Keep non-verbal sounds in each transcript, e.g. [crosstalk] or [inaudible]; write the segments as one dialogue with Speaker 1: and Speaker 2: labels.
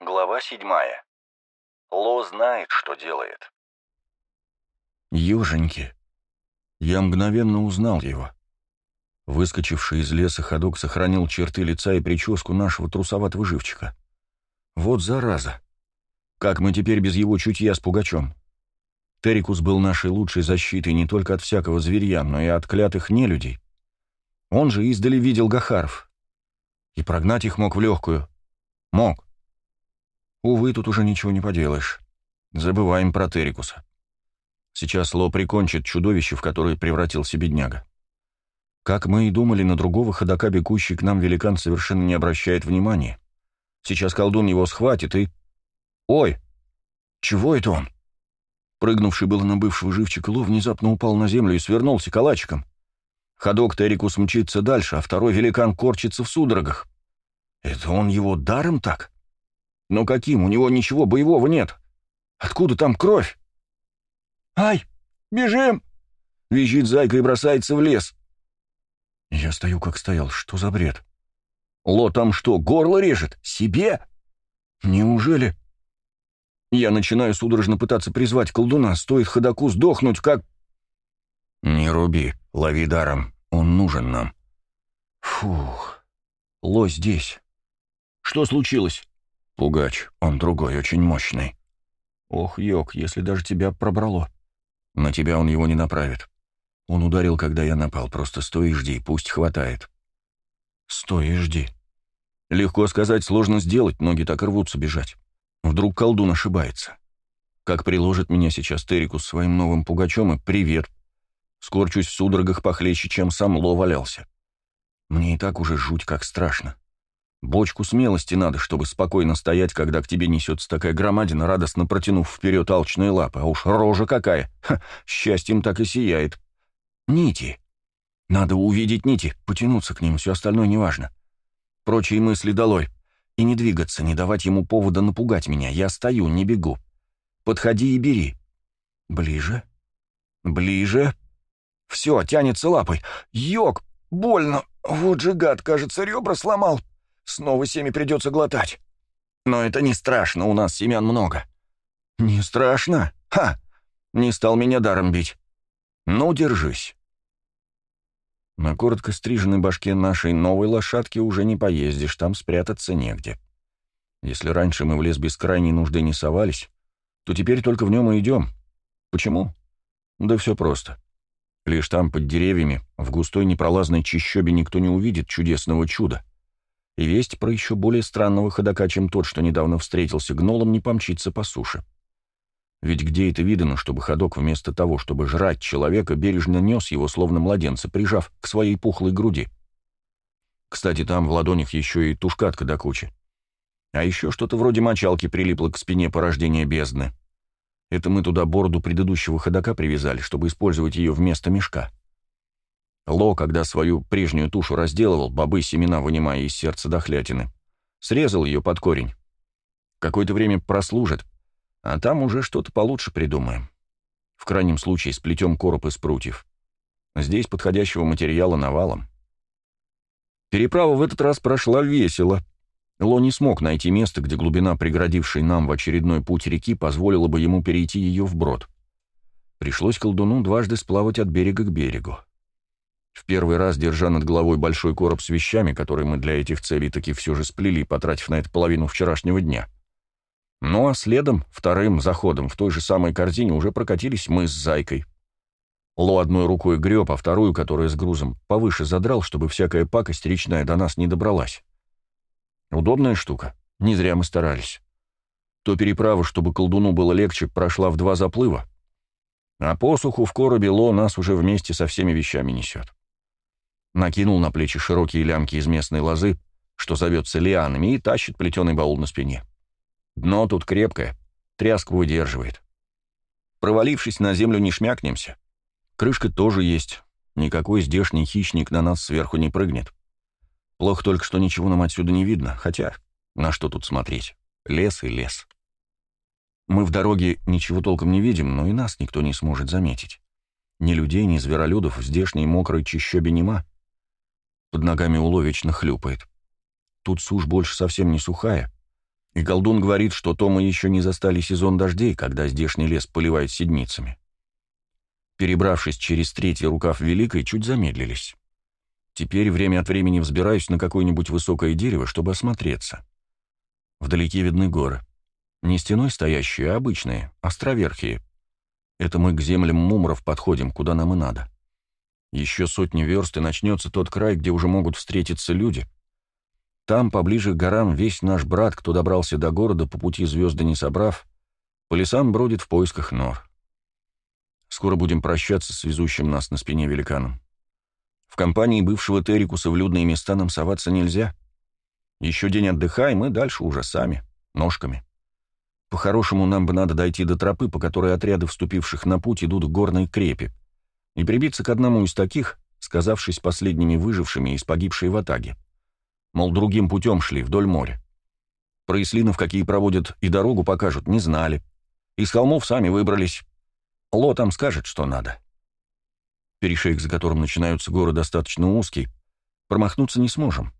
Speaker 1: Глава седьмая. Ло знает, что делает.
Speaker 2: Ёженьки. Я мгновенно узнал его. Выскочивший из леса ходок сохранил черты лица и прическу нашего трусоватого живчика. Вот зараза. Как мы теперь без его чутья с пугачом? Терикус был нашей лучшей защитой не только от всякого зверья, но и от клятых нелюдей. Он же издали видел Гахаров. И прогнать их мог в легкую. Мог. Увы, тут уже ничего не поделаешь. Забываем про Терикуса. Сейчас Ло прикончит чудовище, в которое превратился бедняга. Как мы и думали, на другого ходока бегущий к нам великан совершенно не обращает внимания. Сейчас колдун его схватит и... Ой! Чего это он? Прыгнувший было на бывшего живчика Ло внезапно упал на землю и свернулся калачиком. Ходок Терикус мчится дальше, а второй великан корчится в судорогах. Это он его даром так? Но каким? У него ничего боевого нет. Откуда там кровь? «Ай, бежим!» — визжит зайка и бросается в лес. Я стою, как стоял. Что за бред? Ло там что, горло режет? Себе? Неужели? Я начинаю судорожно пытаться призвать колдуна. Стоит ходаку сдохнуть, как... Не руби, лови даром. Он нужен нам. Фух. Ло здесь. Что случилось? Пугач, он другой, очень мощный. Ох, Йок, если даже тебя пробрало. На тебя он его не направит. Он ударил, когда я напал. Просто стой и жди, пусть хватает. Стой и жди. Легко сказать, сложно сделать, ноги так рвутся бежать. Вдруг колдун ошибается. Как приложит меня сейчас Терикус своим новым пугачом и привет. Скорчусь в судорогах похлеще, чем сам Ло валялся. Мне и так уже жуть как страшно. Бочку смелости надо, чтобы спокойно стоять, когда к тебе несется такая громадина, радостно протянув вперед алчные лапы. А уж рожа какая! Ха, счастьем так и сияет. Нити. Надо увидеть нити, потянуться к ним, все остальное неважно. Прочие мысли долой. И не двигаться, не давать ему повода напугать меня. Я стою, не бегу. Подходи и бери. Ближе. Ближе. Все, тянется лапой. Йог, больно. Вот же гад, кажется, ребра сломал. Снова семя придется глотать. Но это не страшно, у нас семян много. Не страшно? Ха! Не стал меня даром бить. Ну, держись. На коротко стриженной башке нашей новой лошадки уже не поездишь, там спрятаться негде. Если раньше мы в лес без крайней нужды не совались, то теперь только в нем и идем. Почему? Да все просто. Лишь там, под деревьями, в густой непролазной чащобе никто не увидит чудесного чуда — и весть про еще более странного ходока, чем тот, что недавно встретился гнолом, не помчится по суше. Ведь где это видано, чтобы ходок вместо того, чтобы жрать человека, бережно нес его, словно младенца, прижав к своей пухлой груди? Кстати, там в ладонях еще и тушкатка до кучи. А еще что-то вроде мочалки прилипло к спине порождения бездны. Это мы туда бороду предыдущего ходока привязали, чтобы использовать ее вместо мешка. Ло, когда свою прежнюю тушу разделывал, бобы семена вынимая из сердца дохлятины, срезал ее под корень. Какое-то время прослужит, а там уже что-то получше придумаем. В крайнем случае сплетем короб из прутьев. Здесь подходящего материала навалом. Переправа в этот раз прошла весело. Ло не смог найти место, где глубина, преградившей нам в очередной путь реки, позволила бы ему перейти ее вброд. Пришлось колдуну дважды сплавать от берега к берегу. В первый раз, держа над головой большой короб с вещами, которые мы для этих целей таки все же сплели, потратив на это половину вчерашнего дня. Ну а следом, вторым заходом, в той же самой корзине уже прокатились мы с Зайкой. Ло одной рукой греб, а вторую, которая с грузом, повыше задрал, чтобы всякая пакость речная до нас не добралась. Удобная штука, не зря мы старались. То переправа, чтобы колдуну было легче, прошла в два заплыва, а посуху в коробе Ло нас уже вместе со всеми вещами несет накинул на плечи широкие лямки из местной лозы, что зовется лианами, и тащит плетеный баул на спине. Дно тут крепкое, тряску выдерживает. Провалившись на землю, не шмякнемся. Крышка тоже есть, никакой здешний хищник на нас сверху не прыгнет. Плохо только, что ничего нам отсюда не видно, хотя на что тут смотреть? Лес и лес. Мы в дороге ничего толком не видим, но и нас никто не сможет заметить. Ни людей, ни зверолюдов в здешней мокрой чащобе нема. Под ногами уловечно хлюпает. Тут сушь больше совсем не сухая. И колдун говорит, что то мы еще не застали сезон дождей, когда здешний лес поливает седмицами. Перебравшись через третий рукав Великой, чуть замедлились. Теперь время от времени взбираюсь на какое-нибудь высокое дерево, чтобы осмотреться. Вдалеке видны горы. Не стеной стоящие, а обычные, островерхие. Это мы к землям мумров подходим, куда нам и надо. Еще сотни верст, и начнется тот край, где уже могут встретиться люди. Там, поближе к горам, весь наш брат, кто добрался до города, по пути звезды не собрав, по лесам бродит в поисках нор. Скоро будем прощаться с везущим нас на спине великаном. В компании бывшего Террикуса в людные места нам соваться нельзя. Еще день отдыхаем, и дальше уже сами, ножками. По-хорошему, нам бы надо дойти до тропы, по которой отряды вступивших на путь идут к горной крепи, и прибиться к одному из таких, сказавшись последними выжившими из погибшей в Атаге. Мол, другим путем шли, вдоль моря. Про Ислинов, какие проводят и дорогу покажут, не знали. Из холмов сами выбрались. Ло там скажет, что надо. Перешейк, за которым начинаются горы, достаточно узкий. Промахнуться не сможем.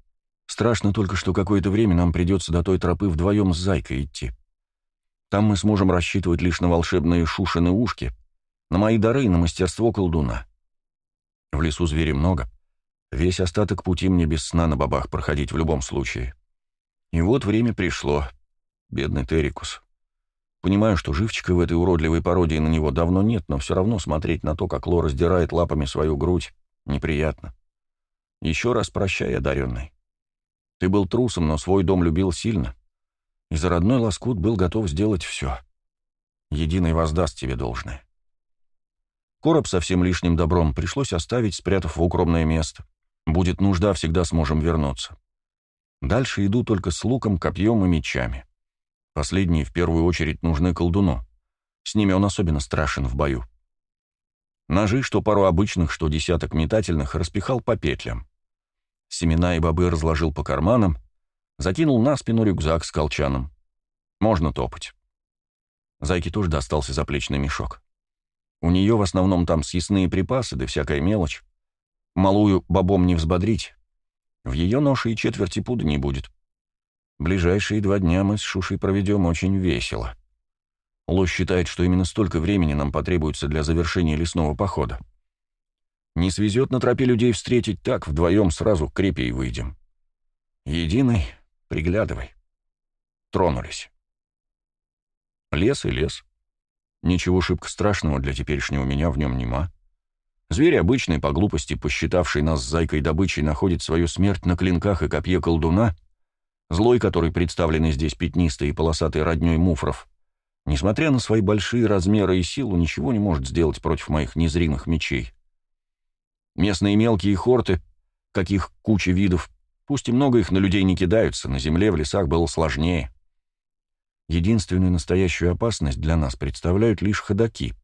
Speaker 2: Страшно только, что какое-то время нам придется до той тропы вдвоем с Зайкой идти. Там мы сможем рассчитывать лишь на волшебные шушины ушки, на мои дары и на мастерство колдуна. В лесу зверей много. Весь остаток пути мне без сна на бабах проходить в любом случае. И вот время пришло. Бедный Террикус. Понимаю, что живчика в этой уродливой пародии на него давно нет, но все равно смотреть на то, как Ло раздирает лапами свою грудь, неприятно. Еще раз прощай, одаренный. Ты был трусом, но свой дом любил сильно. И за родной лоскут был готов сделать все. Единый воздаст тебе должное. Короб со всем лишним добром пришлось оставить, спрятав в укромное место. Будет нужда, всегда сможем вернуться. Дальше иду только с луком, копьем и мечами. Последние в первую очередь нужны колдуну. С ними он особенно страшен в бою. Ножи, что пару обычных, что десяток метательных, распихал по петлям. Семена и бобы разложил по карманам, закинул на спину рюкзак с колчаном. Можно топать. Зайке тоже достался заплечный мешок. У нее в основном там съестные припасы, да всякая мелочь. Малую бобом не взбодрить. В ее ноше и четверти пуда не будет. Ближайшие два дня мы с Шушей проведем очень весело. Лось считает, что именно столько времени нам потребуется для завершения лесного похода. Не свезет на тропе людей встретить так, вдвоем сразу к крепе и выйдем. Единый, приглядывай. Тронулись. Лес и лес. Ничего шибко страшного для теперешнего меня в нем нема. Зверь обычный, по глупости, посчитавший нас зайкой добычей, находит свою смерть на клинках и копье колдуна — Злой, который представлены здесь пятнистой и полосатой родней муфров, несмотря на свои большие размеры и силу, ничего не может сделать против моих незримых мечей. Местные мелкие хорты, каких куча видов, пусть и много их на людей не кидаются, на земле в лесах было сложнее. Единственную настоящую опасность для нас представляют лишь ходаки.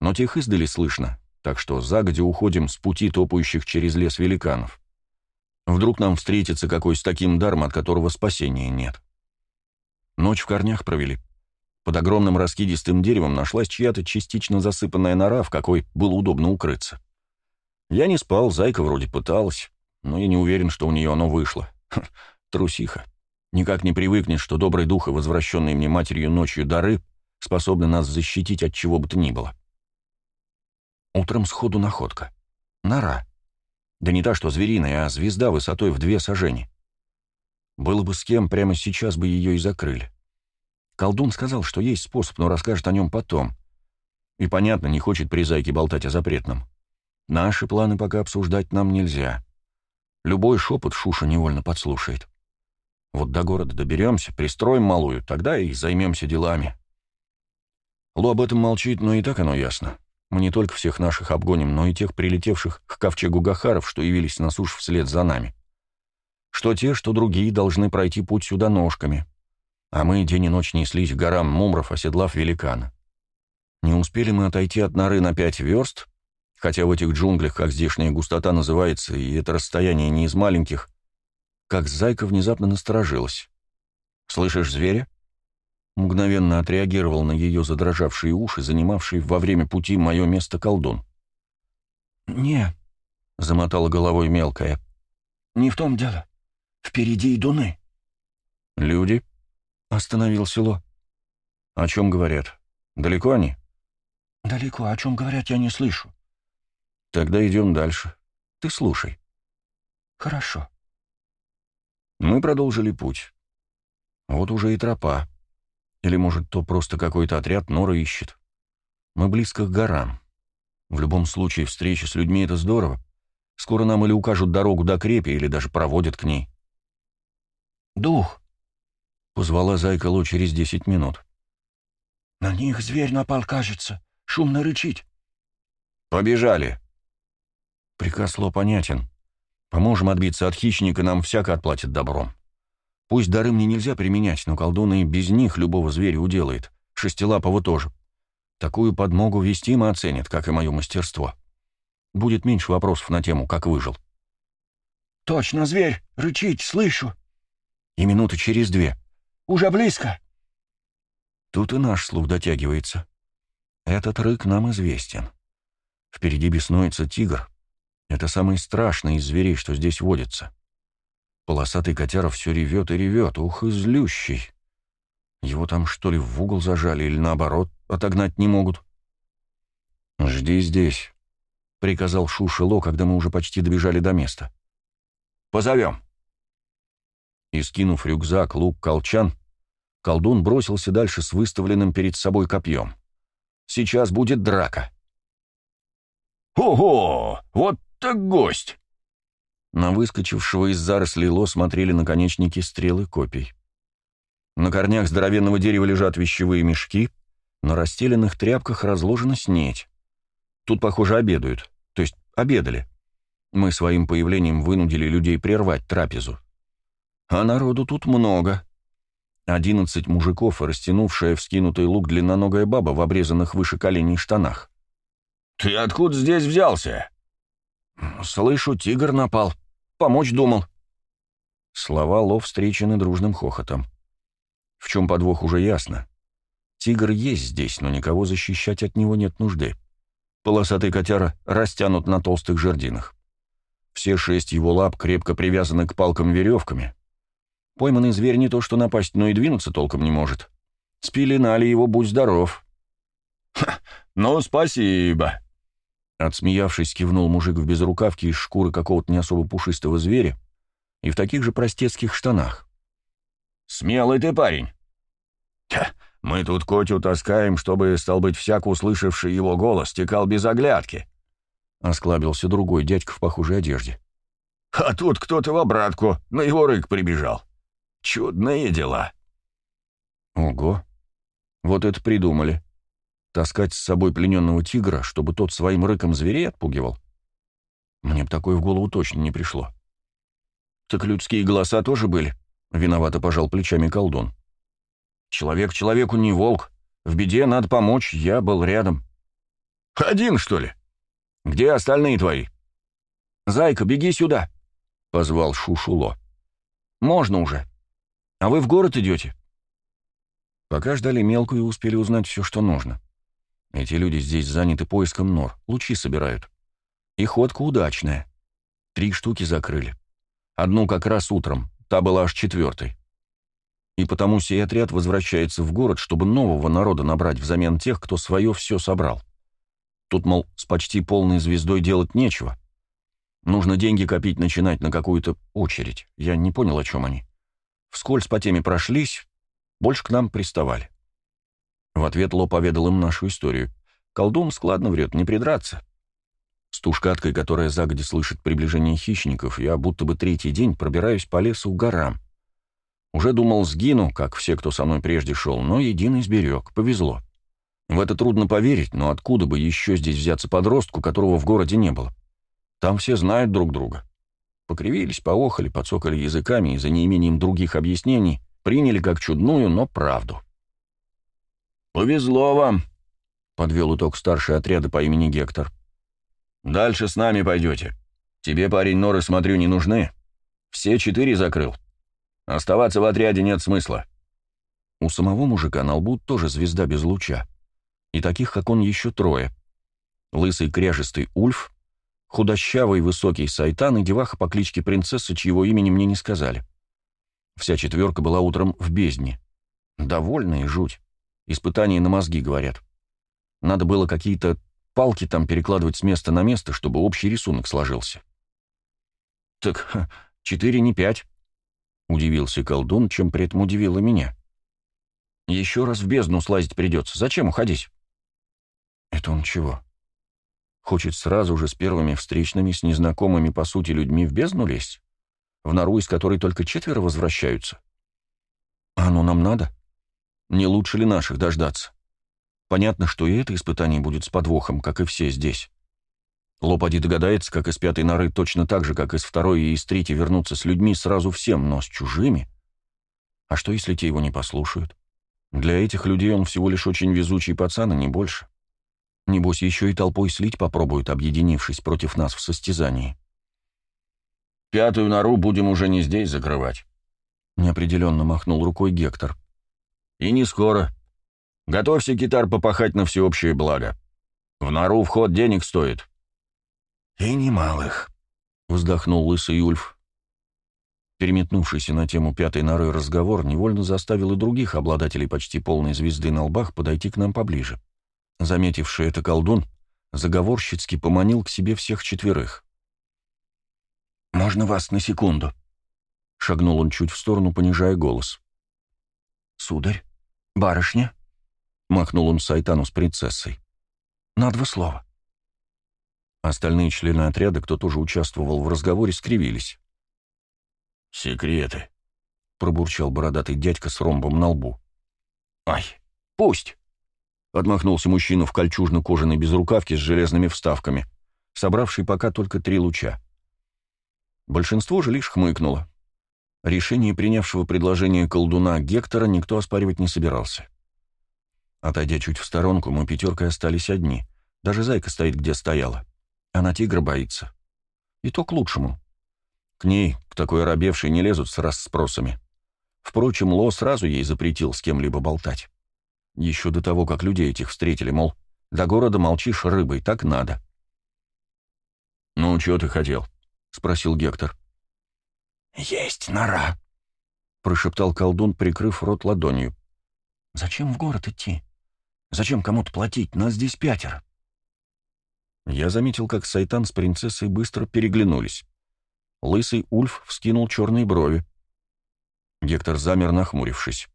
Speaker 2: Но тех издали слышно, так что загодя уходим с пути топающих через лес великанов. Вдруг нам встретится какой с таким даром, от которого спасения нет. Ночь в корнях провели. Под огромным раскидистым деревом нашлась чья-то частично засыпанная нора, в какой было удобно укрыться. Я не спал, зайка вроде пыталась, но я не уверен, что у нее оно вышло. Ха, [laughs] трусиха. Никак не привыкнет, что добрый дух и возвращенные мне матерью ночью дары способны нас защитить от чего бы то ни было. Утром сходу находка. Нора. Да не та, что звериная, а звезда высотой в две сажени. Было бы с кем, прямо сейчас бы ее и закрыли. Колдун сказал, что есть способ, но расскажет о нем потом. И, понятно, не хочет при зайке болтать о запретном. Наши планы пока обсуждать нам нельзя. Любой шепот Шуша невольно подслушает. Вот до города доберемся, пристроим малую, тогда и займемся делами. Ло об этом молчит, но и так оно ясно. Мы не только всех наших обгоним, но и тех прилетевших к ковчегу Гахаров, что явились на суш вслед за нами. Что те, что другие должны пройти путь сюда ножками. А мы день и ночь неслись к горам Мумров, оседлав великана. Не успели мы отойти от норы на пять верст, хотя в этих джунглях, как здешняя густота называется, и это расстояние не из маленьких, как зайка внезапно насторожилась. «Слышишь зверя?» Мгновенно отреагировал на ее задрожавшие уши, занимавший во время пути мое место колдун.
Speaker 3: «Не», — замотала головой мелкая, — «не в том дело. Впереди идуны».
Speaker 2: «Люди?»
Speaker 3: Остановил село.
Speaker 2: О чем говорят? Далеко они?
Speaker 3: Далеко. О чем говорят, я не слышу.
Speaker 2: Тогда идем дальше. Ты слушай.
Speaker 3: Хорошо.
Speaker 2: Мы продолжили путь. Вот уже и тропа. Или, может, то просто какой-то отряд Нора ищет. Мы близко к горам. В любом случае, встреча с людьми — это здорово. Скоро нам или укажут дорогу до крепи, или даже проводят к ней.
Speaker 3: «Дух!»
Speaker 2: — позвала Зайка Ло через десять минут.
Speaker 3: «На них зверь напал, кажется. Шумно рычить».
Speaker 2: «Побежали!» Приказ Ло понятен. Поможем отбиться от хищника, нам всяко отплатят добром. Пусть дары мне нельзя применять, но колдуны и без них любого зверя уделает. Шестилапого тоже. Такую подмогу вестимо оценят, как и мое мастерство. Будет меньше вопросов на тему, как выжил.
Speaker 3: «Точно, зверь! Рычить, слышу!»
Speaker 2: И минуты через две.
Speaker 3: «Уже близко!»
Speaker 2: Тут и наш слух дотягивается. Этот рык нам известен. Впереди беснуется тигр. Это самый страшный из зверей, что здесь водится. Полосатый котяра все ревет и ревет, ух, и злющий. Его там что ли в угол зажали или наоборот отогнать не могут? «Жди здесь», — приказал Шушело, когда мы уже почти добежали до места. «Позовем». И, скинув рюкзак, лук, колчан, колдун бросился дальше с выставленным перед собой копьем. «Сейчас будет драка».
Speaker 1: «Ого! Вот так гость!»
Speaker 2: На выскочившего из зарослей ло смотрели наконечники стрелы копий. На корнях здоровенного дерева лежат вещевые мешки, на расстеленных тряпках разложена снеть. Тут, похоже, обедают, то есть обедали. Мы своим появлением вынудили людей прервать трапезу. А народу тут много. Одиннадцать мужиков и растянувшая вскинутый лук длинноногая баба в обрезанных выше коленей штанах.
Speaker 1: «Ты откуда здесь взялся?»
Speaker 2: «Слышу, тигр напал», Помочь думал». Слова Ло встречены дружным хохотом. В чем подвох уже ясно. Тигр есть здесь, но никого защищать от него нет нужды. Полосатый котяра растянут на толстых жердинах. Все шесть его лап крепко привязаны к палкам веревками. Пойманный зверь не то что напасть, но и двинуться толком не может. Спеленали его, будь здоров.
Speaker 1: «Ха, ну, спасибо»,
Speaker 2: Отсмеявшись, кивнул мужик в безрукавке из шкуры какого-то не особо пушистого зверя и в таких же простецких штанах.
Speaker 1: «Смелый ты парень!»
Speaker 2: Ха, «Мы тут Котю таскаем, чтобы, стал быть, всяк услышавший его голос, текал без оглядки», — осклабился другой дядька в похожей одежде.
Speaker 1: «А тут кто-то в обратку, на его рык прибежал. Чудные дела».
Speaker 2: «Ого! Вот это придумали. Таскать с собой плененного тигра, чтобы тот своим рыком зверей отпугивал? Мне бы такое в голову точно не пришло. Так людские голоса тоже были? Виновато пожал плечами колдун. Человек человеку не волк. В беде надо помочь, я был рядом.
Speaker 1: Один, что ли? Где остальные твои?
Speaker 2: Зайка, беги сюда, позвал Шушуло. Можно уже. А вы в город идете? Пока ждали мелкую, успели узнать все, что нужно. Эти люди здесь заняты поиском нор, лучи собирают. И ходка удачная. Три штуки закрыли. Одну как раз утром, та была аж четвертой. И потому сей отряд возвращается в город, чтобы нового народа набрать взамен тех, кто свое все собрал. Тут, мол, с почти полной звездой делать нечего. Нужно деньги копить начинать на какую-то очередь. Я не понял, о чем они. Вскользь по теме прошлись, больше к нам приставали. В ответ Ло поведал им нашу историю. Колдун складно врет, не придраться. С тушкаткой, которая загоди слышит приближение хищников, я будто бы третий день пробираюсь по лесу к горам. Уже думал, сгину, как все, кто со мной прежде шел, но единый сберег, повезло. В это трудно поверить, но откуда бы еще здесь взяться подростку, которого в городе не было? Там все знают друг друга. Покривились, поохали, подсокали языками и за неимением других объяснений приняли как чудную, но правду.
Speaker 1: «Повезло вам», — подвел итог старший отряда по имени Гектор. «Дальше с нами пойдете. Тебе, парень, норы, смотрю, не нужны. Все четыре закрыл. Оставаться в отряде нет смысла».
Speaker 2: У самого мужика на лбу тоже звезда без луча. И таких, как он, еще трое. Лысый кряжистый Ульф, худощавый высокий Сайтан и деваха по кличке Принцесса, чьего имени мне не сказали. Вся четверка была утром в бездне. Довольно и жуть. Испытания на мозги, говорят. Надо было какие-то палки там перекладывать с места на место, чтобы общий рисунок сложился. «Так четыре, не пять», — удивился колдун, чем при этом удивило меня. «Еще раз в бездну слазить придется. Зачем уходить?» «Это он чего? Хочет сразу же с первыми встречными, с незнакомыми, по сути, людьми в бездну лезть? В нору, из которой только четверо возвращаются? А оно нам надо? Не лучше ли наших дождаться? Понятно, что и это испытание будет с подвохом, как и все здесь. Лопади догадается, как из пятой норы точно так же, как из второй и из третьей вернуться с людьми сразу всем, но с чужими. А что, если те его не послушают? Для этих людей он всего лишь очень везучий пацан, и не больше. Небось, еще и толпой слить попробуют, объединившись против нас в состязании.
Speaker 1: «Пятую нору будем уже не здесь закрывать», —
Speaker 2: неопределенно махнул рукой Гектор.
Speaker 1: «И не скоро. Готовься, китар, попахать на всеобщее благо. В нору вход денег стоит».
Speaker 3: «И немалых», —
Speaker 2: вздохнул лысый Ульф. Переметнувшийся на тему пятой норы разговор невольно заставил и других обладателей почти полной звезды на лбах подойти к нам поближе. Заметивший это колдун, заговорщицки поманил к себе всех четверых.
Speaker 3: «Можно вас на секунду?»
Speaker 2: Шагнул он чуть в сторону, понижая голос.
Speaker 3: «Сударь, барышня?»
Speaker 2: Махнул он Сайтану с принцессой.
Speaker 3: «На два слова».
Speaker 2: Остальные члены отряда, кто тоже участвовал в разговоре, скривились.
Speaker 1: «Секреты», —
Speaker 2: пробурчал бородатый дядька с ромбом на лбу.
Speaker 3: «Ай, пусть!»
Speaker 2: — отмахнулся мужчина в кольчужно-кожаной безрукавке с железными вставками, собравший пока только три луча. Большинство же лишь хмыкнуло. Решение принявшего предложение колдуна Гектора никто оспаривать не собирался. Отойдя чуть в сторонку, мы пятеркой остались одни. Даже зайка стоит, где стояла. Она тигра боится. И то к лучшему. К ней, к такой оробевшей, не лезут с расспросами. Впрочем, Ло сразу ей запретил с кем-либо болтать. Еще до того, как людей этих встретили, мол, до города молчишь рыбой, так надо.
Speaker 1: «Ну, что ты хотел?» — спросил Гектор.
Speaker 3: «Есть нора», —
Speaker 2: прошептал колдун, прикрыв рот ладонью.
Speaker 3: «Зачем в город идти? Зачем кому-то платить? Нас здесь пятеро».
Speaker 2: Я заметил, как Сайтан с принцессой быстро переглянулись. Лысый Ульф вскинул черные брови. Гектор замер, нахмурившись.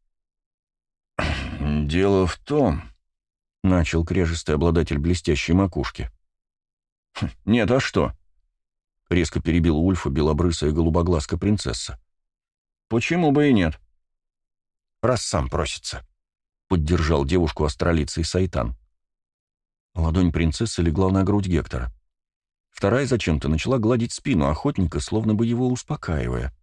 Speaker 1: «Дело в том...»
Speaker 2: — начал крежистый обладатель блестящей макушки.
Speaker 1: «Хм, «Нет, а что?»
Speaker 2: — резко перебил Ульфа белобрысая голубоглазка принцесса.
Speaker 1: «Почему бы и нет?»
Speaker 2: «Раз сам просится», — поддержал девушку астролицей Сайтан. Ладонь принцессы легла на грудь Гектора. Вторая зачем-то начала гладить спину охотника, словно бы его успокаивая.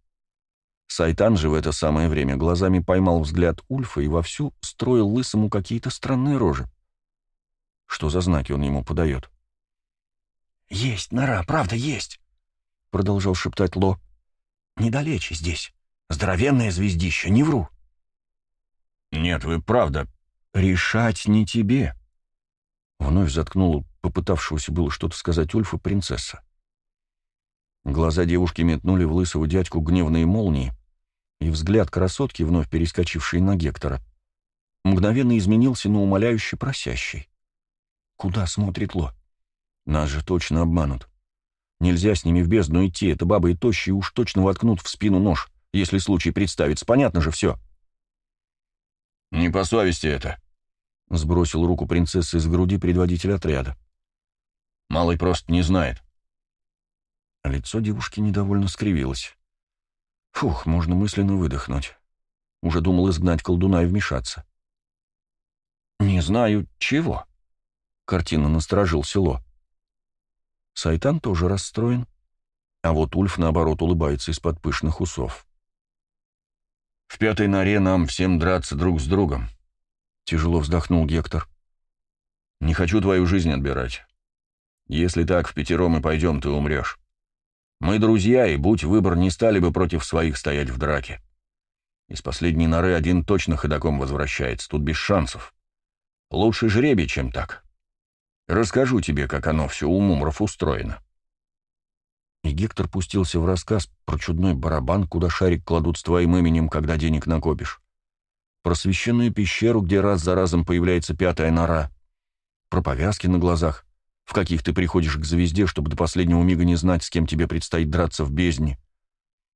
Speaker 2: Сайтан же в это самое время глазами поймал взгляд Ульфа и вовсю строил лысому какие-то странные рожи. Что за знаки он ему подает?
Speaker 3: «Есть нора, правда, есть!» — продолжал шептать Ло. «Недалече здесь. Здоровенное звездище, не вру».
Speaker 1: «Нет, вы правда...»
Speaker 2: «Решать не тебе!» Вновь заткнула попытавшегося было что-то сказать Ульфа принцесса. Глаза девушки метнули в лысого дядьку гневные молнии, и взгляд красотки, вновь перескочившей на Гектора, мгновенно изменился на умоляюще просящий. Куда смотрит Ло? Нас же точно обманут. Нельзя с ними в бездну идти, это бабы и тощие уж точно воткнут в спину нож, если случай представится. Понятно же все.
Speaker 1: «Не по совести это», —
Speaker 2: сбросил руку принцессы из груди предводитель отряда.
Speaker 1: «Малый просто не знает.
Speaker 2: Лицо девушки недовольно скривилось. Фух, можно мысленно выдохнуть. Уже думал изгнать колдуна и вмешаться. «Не знаю, чего?» — картина насторожил село. Сайтан тоже расстроен, а вот Ульф, наоборот, улыбается из-под пышных усов.
Speaker 1: «В пятой норе нам всем драться друг с другом», — тяжело вздохнул Гектор. «Не хочу твою жизнь отбирать. Если так в пятером и пойдем, ты умрешь. Мы друзья, и, будь выбор, не стали бы против своих стоять в драке. Из последней норы один точно ходаком возвращается, тут без шансов. Лучше жребий, чем так. Расскажу тебе, как оно все у мумров устроено.
Speaker 2: И Гектор пустился в рассказ про чудной барабан, куда шарик кладут с твоим именем, когда денег накопишь. про священную пещеру, где раз за разом появляется пятая нора, про повязки на глазах, в каких ты приходишь к звезде, чтобы до последнего мига не знать, с кем тебе предстоит драться в бездне,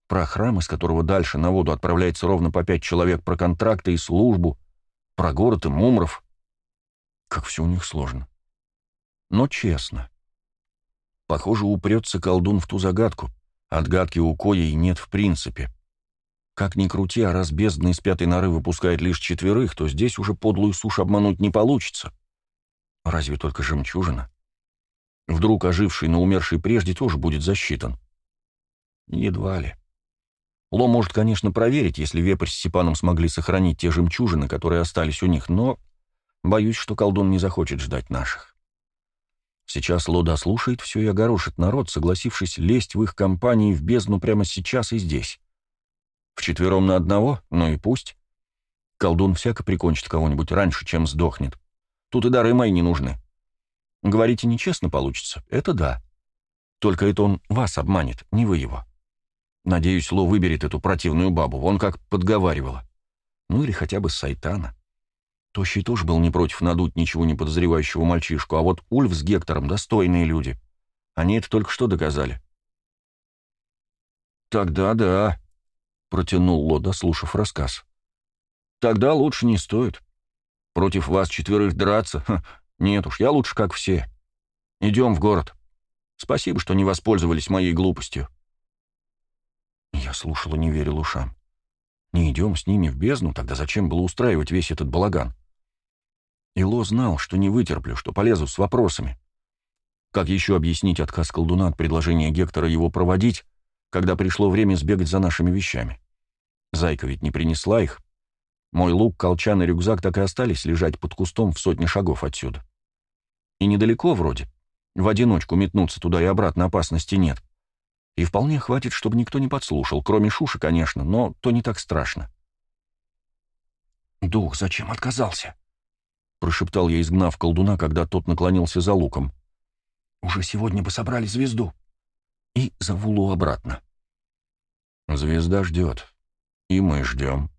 Speaker 2: про храм, из которого дальше на воду отправляется ровно по пять человек, про контракты и службу, про город и мумров. Как все у них сложно. Но честно. Похоже, упрется колдун в ту загадку. Отгадки у Кои нет в принципе. Как ни крути, а раз бездна из пятой норы выпускает лишь четверых, то здесь уже подлую сушь обмануть не получится. Разве только жемчужина? Вдруг оживший, но умерший прежде тоже будет засчитан? Едва ли. Ло может, конечно, проверить, если Вепрь с Сипаном смогли сохранить те жемчужины, которые остались у них, но боюсь, что колдун не захочет ждать наших. Сейчас Ло дослушает все и огорошит народ, согласившись лезть в их компании в бездну прямо сейчас и здесь. Вчетвером на одного, ну и пусть. Колдун всяко прикончит кого-нибудь раньше, чем сдохнет. Тут и дары мои не нужны. Говорите, нечестно получится? Это да. Только это он вас обманет, не вы его. Надеюсь, Ло выберет эту противную бабу, он как подговаривала. Ну или хотя бы Сайтана. Тощий тоже был не против надуть ничего не подозревающего мальчишку, а вот Ульф с Гектором — достойные люди. Они это только что доказали. «Тогда да», — протянул Ло, дослушав рассказ. «Тогда лучше не стоит. Против вас четверых драться? Ха, нет уж, я лучше как все. Идем в город. Спасибо, что не воспользовались моей глупостью». Я слушал и не верил ушам. Не идем с ними в бездну, тогда зачем было устраивать весь этот балаган? Ило знал, что не вытерплю, что полезу с вопросами. Как еще объяснить отказ колдуна от предложения Гектора его проводить, когда пришло время сбегать за нашими вещами? Зайка ведь не принесла их. Мой лук, колчан и рюкзак так и остались лежать под кустом в сотне шагов отсюда. И недалеко вроде. В одиночку метнуться туда и обратно опасности нет. И вполне хватит, чтобы никто не подслушал, кроме Шуши, конечно, но то не так страшно. «Дух зачем отказался?» — прошептал я, изгнав колдуна, когда тот наклонился за луком. «Уже сегодня бы собрали звезду». И зову обратно. «Звезда ждет. И мы ждем.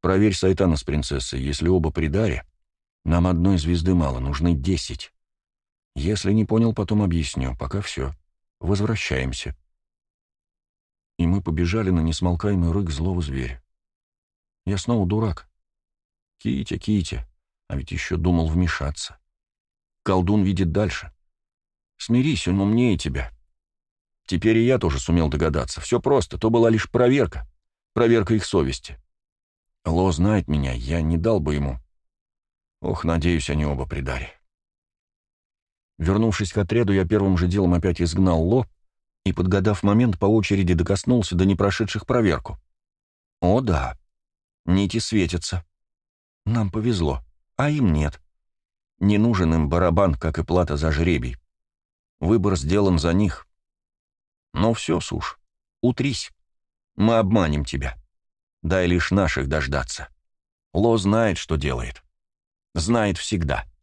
Speaker 2: Проверь Сайтана с принцессой. Если оба при даре, нам одной звезды мало, нужны десять. Если не понял, потом объясню. Пока все. Возвращаемся» и мы побежали на несмолкаемый рык злого зверя. Я снова дурак. Китя, Китя, а ведь еще думал вмешаться. Колдун видит дальше. Смирись, он умнее тебя. Теперь и я тоже сумел догадаться. Все просто, то была лишь проверка. Проверка их совести. Ло знает меня, я не дал бы ему. Ох, надеюсь, они оба предали. Вернувшись к отряду, я первым же делом опять изгнал Ло, и, подгадав момент, по очереди докоснулся до непрошедших проверку. О да, нити светятся. Нам повезло, а им нет. Не нужен им барабан, как и плата за жребий. Выбор сделан за них. Но все, Суш, утрись. Мы обманем тебя. Дай лишь наших дождаться. Ло знает, что делает. Знает всегда. —